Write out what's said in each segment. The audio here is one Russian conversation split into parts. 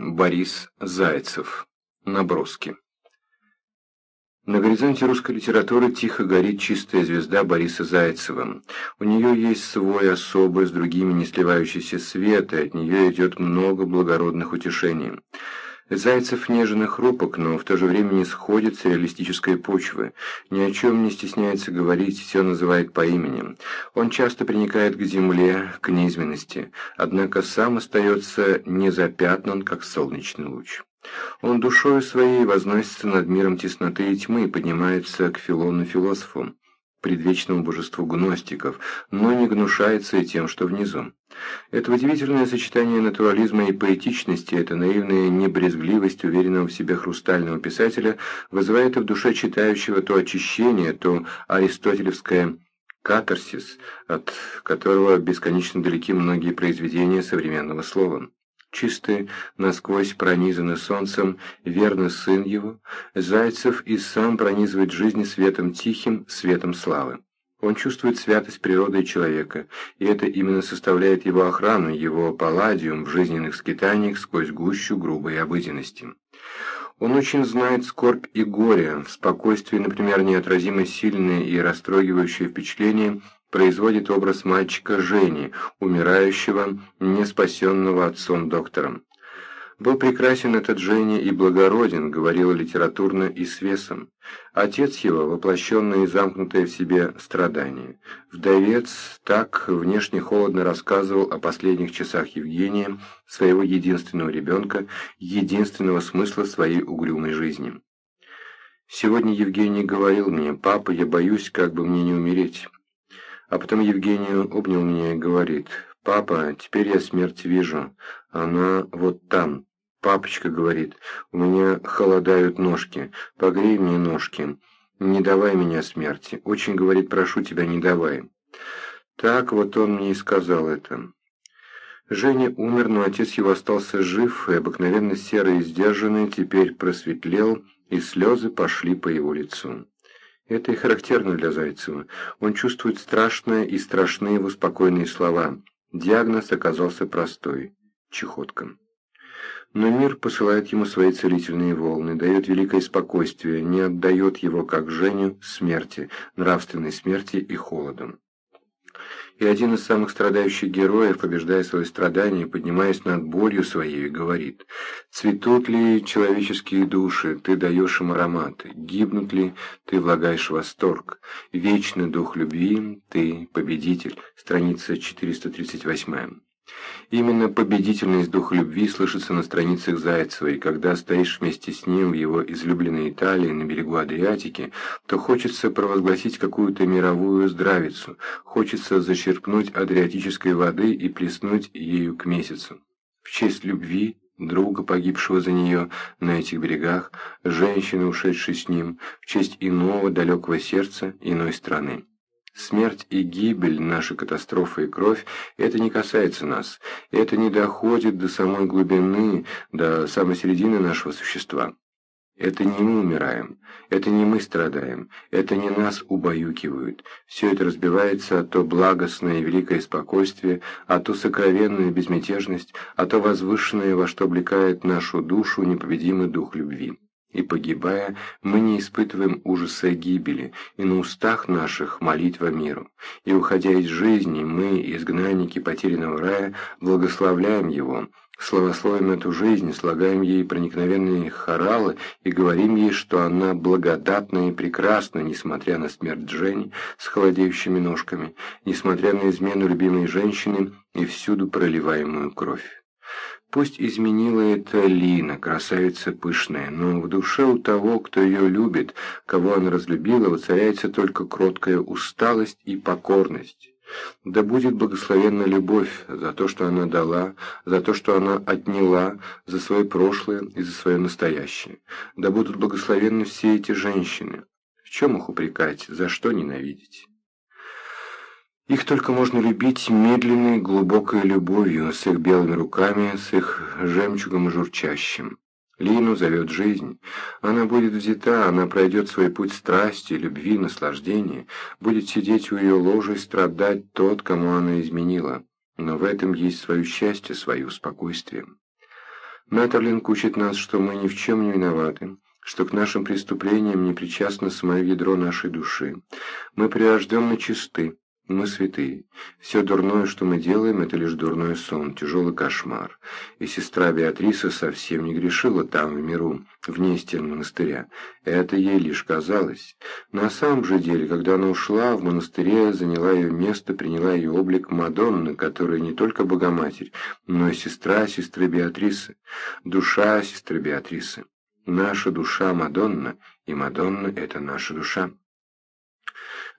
Борис Зайцев. Наброски. На горизонте русской литературы тихо горит чистая звезда Бориса Зайцева. У нее есть свой особый, с другими не сливающийся свет, и от нее идет много благородных утешений. Зайцев нежен хрупок, но в то же время не сходит с реалистической почвы. Ни о чем не стесняется говорить, все называет по имени. Он часто приникает к земле, к низменности, однако сам остается незапятнан, как солнечный луч. Он душою своей возносится над миром тесноты и тьмы и поднимается к Филону-философу предвечному божеству гностиков, но не гнушается и тем, что внизу. Это удивительное сочетание натурализма и поэтичности, эта наивная небрезгливость уверенного в себе хрустального писателя вызывает в душе читающего то очищение, то аристотелевское катарсис, от которого бесконечно далеки многие произведения современного слова чистый, насквозь пронизанный солнцем, верно сын его, Зайцев и сам пронизывает жизнь светом тихим, светом славы. Он чувствует святость природы и человека, и это именно составляет его охрану, его палладиум в жизненных скитаниях сквозь гущу грубой обыденности. Он очень знает скорбь и горе, в спокойствии, например, неотразимо сильные и растрогивающие впечатления – производит образ мальчика Жени, умирающего, не спасенного отцом-доктором. Был прекрасен этот Женя и благороден, говорила литературно и с весом. Отец его, воплощенное и замкнутое в себе страдание. Вдовец так внешне холодно рассказывал о последних часах Евгения, своего единственного ребенка, единственного смысла своей угрюмой жизни. Сегодня Евгений говорил мне, «Папа, я боюсь, как бы мне не умереть». А потом Евгению обнял меня и говорит, «Папа, теперь я смерть вижу. Она вот там». Папочка говорит, «У меня холодают ножки. Погрей мне ножки. Не давай меня смерти. Очень, говорит, прошу тебя, не давай». Так вот он мне и сказал это. Женя умер, но отец его остался жив, и обыкновенно серый и сдержанный теперь просветлел, и слезы пошли по его лицу. Это и характерно для Зайцева. Он чувствует страшное и страшные его спокойные слова. Диагноз оказался простой – чехотка. Но мир посылает ему свои целительные волны, дает великое спокойствие, не отдает его, как Женю, смерти, нравственной смерти и холодом и один из самых страдающих героев, побеждая свои страдания, поднимаясь над болью своей, говорит «Цветут ли человеческие души, ты даешь им аромат, гибнут ли, ты влагаешь восторг, вечный дух любви, ты победитель». Страница 438. Именно победительность духа любви слышится на страницах Зайцева, и когда стоишь вместе с ним в его излюбленной Италии на берегу Адриатики, то хочется провозгласить какую-то мировую здравицу, хочется зачерпнуть адриатической воды и плеснуть ею к месяцу. В честь любви, друга, погибшего за нее на этих берегах, женщины, ушедшей с ним, в честь иного далекого сердца иной страны. Смерть и гибель, наша катастрофа и кровь – это не касается нас, это не доходит до самой глубины, до самой середины нашего существа. Это не мы умираем, это не мы страдаем, это не нас убаюкивают. Все это разбивается о то благостное и великое спокойствие, о ту сокровенную безмятежность, о то возвышенное, во что облекает нашу душу непобедимый дух любви. И погибая, мы не испытываем ужаса гибели, и на устах наших молитва миру. И уходя из жизни, мы, изгнанники потерянного рая, благословляем его, славословим эту жизнь, слагаем ей проникновенные хоралы и говорим ей, что она благодатна и прекрасна, несмотря на смерть Дженни с холодеющими ножками, несмотря на измену любимой женщины и всюду проливаемую кровь. Пусть изменила это Лина, красавица пышная, но в душе у того, кто ее любит, кого она разлюбила, воцаряется только кроткая усталость и покорность. Да будет благословенна любовь за то, что она дала, за то, что она отняла, за свое прошлое и за свое настоящее. Да будут благословенны все эти женщины. В чем их упрекать, за что ненавидеть? Их только можно любить медленной, глубокой любовью, с их белыми руками, с их жемчугом журчащим. Лину зовет жизнь. Она будет взята, она пройдет свой путь страсти, любви, наслаждения, будет сидеть у ее ложа и страдать тот, кому она изменила. Но в этом есть свое счастье, свое спокойствие. Мэттерлинг учит нас, что мы ни в чем не виноваты, что к нашим преступлениям не причастно самое ядро нашей души. Мы прирожденно чисты, мы святые. Все дурное, что мы делаем, это лишь дурной сон, тяжелый кошмар. И сестра Беатриса совсем не грешила там, в миру, вне стен монастыря. Это ей лишь казалось. На самом же деле, когда она ушла, в монастыре заняла ее место, приняла ее облик Мадонны, которая не только Богоматерь, но и сестра сестры Беатрисы, душа сестры Беатрисы. Наша душа Мадонна, и Мадонна — это наша душа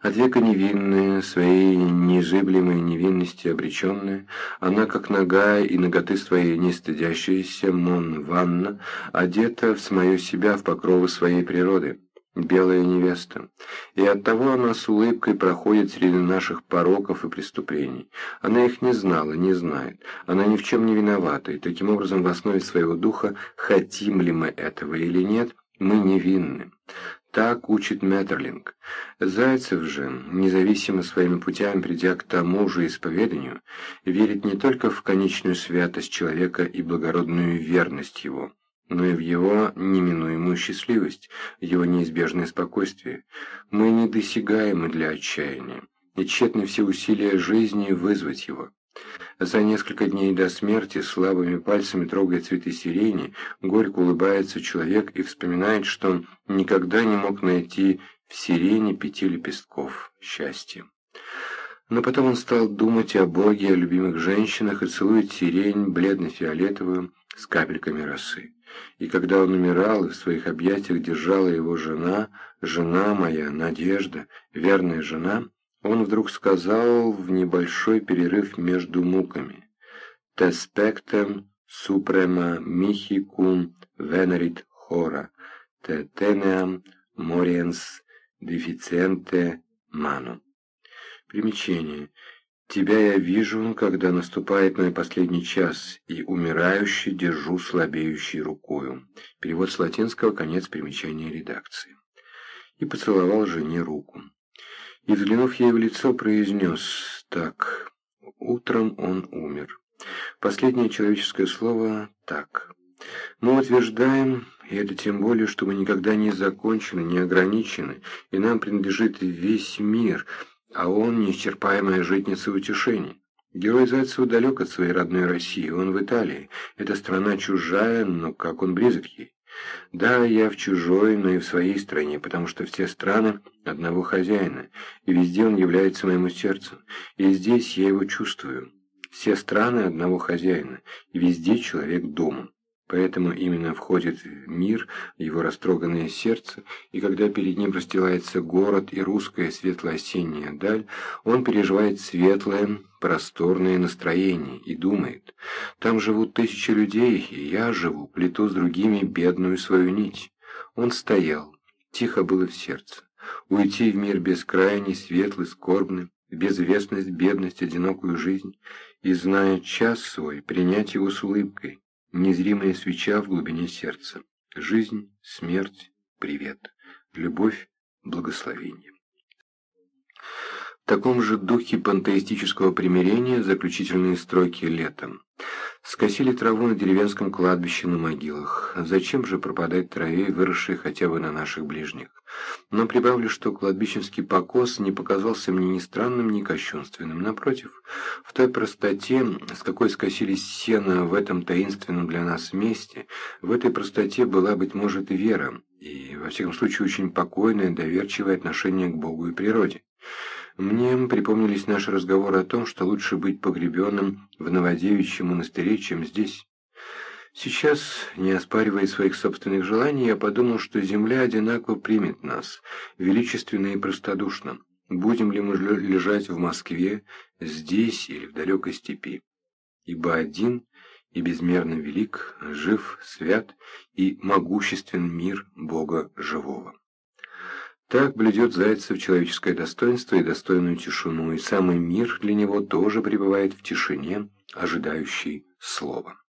от века невинная, своей незыблемой невинности обреченная, она, как ногая и ноготы своей не стыдящаяся Мон Ванна, одета в самое себя в покровы своей природы, белая невеста. И оттого она с улыбкой проходит среди наших пороков и преступлений. Она их не знала, не знает, она ни в чем не виновата, и таким образом в основе своего духа, хотим ли мы этого или нет, мы невинны. Так учит Меттерлинг. Зайцев же, независимо своими путями придя к тому же исповеданию, верит не только в конечную святость человека и благородную верность его, но и в его неминуемую счастливость, в его неизбежное спокойствие. Мы недосягаемы для отчаяния, и тщетны все усилия жизни вызвать его. За несколько дней до смерти слабыми пальцами трогая цветы сирени, горько улыбается человек и вспоминает, что он никогда не мог найти в сирене пяти лепестков счастья. Но потом он стал думать о Боге, о любимых женщинах и целует сирень бледно-фиолетовую с капельками росы. И когда он умирал, и в своих объятиях держала его жена, жена моя, Надежда, верная жена, он вдруг сказал в небольшой перерыв между муками «Te spectem suprema mihi cum venerit hora, te teneam moriens deficiente manu». Примечание. «Тебя я вижу, когда наступает мой последний час, и умирающий держу слабеющей рукою». Перевод с латинского, конец примечания редакции. И поцеловал жене руку и, взглянув ей в лицо, произнес так. Утром он умер. Последнее человеческое слово «так». Мы утверждаем, и это тем более, что мы никогда не закончены, не ограничены, и нам принадлежит весь мир, а он неисчерпаемая житница утешений. Герой Зайцева далек от своей родной России, он в Италии. Это страна чужая, но как он близок ей. Да, я в чужой, но и в своей стране, потому что все страны одного хозяина, и везде он является моему сердцу, и здесь я его чувствую. Все страны одного хозяина, и везде человек дома. Поэтому именно входит мир его растроганное сердце, и когда перед ним расстилается город и русская светло-осенняя даль, он переживает светлое, просторное настроение и думает, там живут тысячи людей, и я живу, плету с другими бедную свою нить. Он стоял, тихо было в сердце. Уйти в мир бескрайний, светлый, скорбный, безвестность, бедность, одинокую жизнь, и, зная час свой, принять его с улыбкой, Незримая свеча в глубине сердца. Жизнь, смерть, привет. Любовь, благословение. Таком же духе пантеистического примирения заключительные строки летом. Скосили траву на деревенском кладбище на могилах. Зачем же пропадать траве, выросшей хотя бы на наших ближних? Но прибавлю, что кладбищенский покос не показался мне ни странным, ни кощунственным. Напротив, в той простоте, с какой скосились сено в этом таинственном для нас месте, в этой простоте была, быть может, и вера, и, во всяком случае, очень покойное, доверчивое отношение к Богу и природе. Мне припомнились наши разговоры о том, что лучше быть погребенным в Новодевичьем монастыре, чем здесь. Сейчас, не оспаривая своих собственных желаний, я подумал, что земля одинаково примет нас, величественно и простодушно. Будем ли мы лежать в Москве, здесь или в далекой степи? Ибо один и безмерно велик, жив, свят и могуществен мир Бога живого. Так блюдет Зайцев человеческое достоинство и достойную тишину, и самый мир для него тоже пребывает в тишине, ожидающей слова.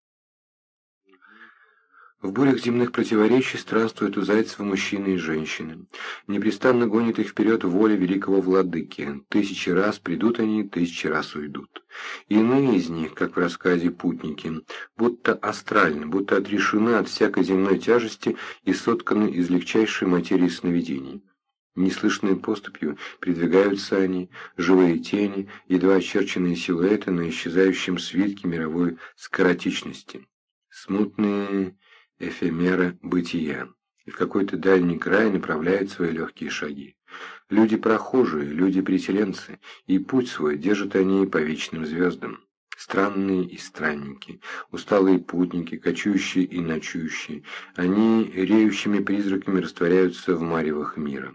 В бурях земных противоречий странствуют у Зайцева мужчины и женщины. Непрестанно гонит их вперед воля великого владыки. Тысячи раз придут они, тысячи раз уйдут. Иные из них, как в рассказе «Путники», будто астральны, будто отрешены от всякой земной тяжести и сотканы из легчайшей материи сновидений. Неслышной поступью передвигаются они, живые тени, едва очерченные силуэты на исчезающем свитке мировой скоротичности. Смутные эфемера бытия, и в какой-то дальний край направляют свои легкие шаги. Люди прохожие, люди переселенцы, и путь свой держат они по вечным звездам. Странные и странники, усталые путники, кочующие и ночующие, они реющими призраками растворяются в маревах мира.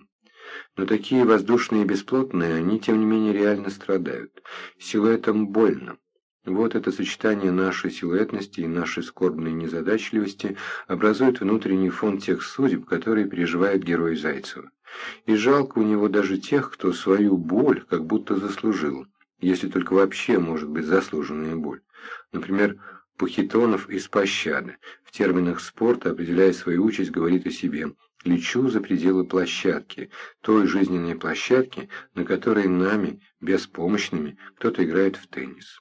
Но такие воздушные и бесплотные, они тем не менее реально страдают. Силуэтам больно. Вот это сочетание нашей силуэтности и нашей скорбной незадачливости образует внутренний фон тех судеб, которые переживает герой Зайцева. И жалко у него даже тех, кто свою боль как будто заслужил, если только вообще может быть заслуженная боль. Например, Пухитонов из пощады, в терминах спорта, определяя свою участь, говорит о себе «лечу за пределы площадки, той жизненной площадки, на которой нами, беспомощными, кто-то играет в теннис».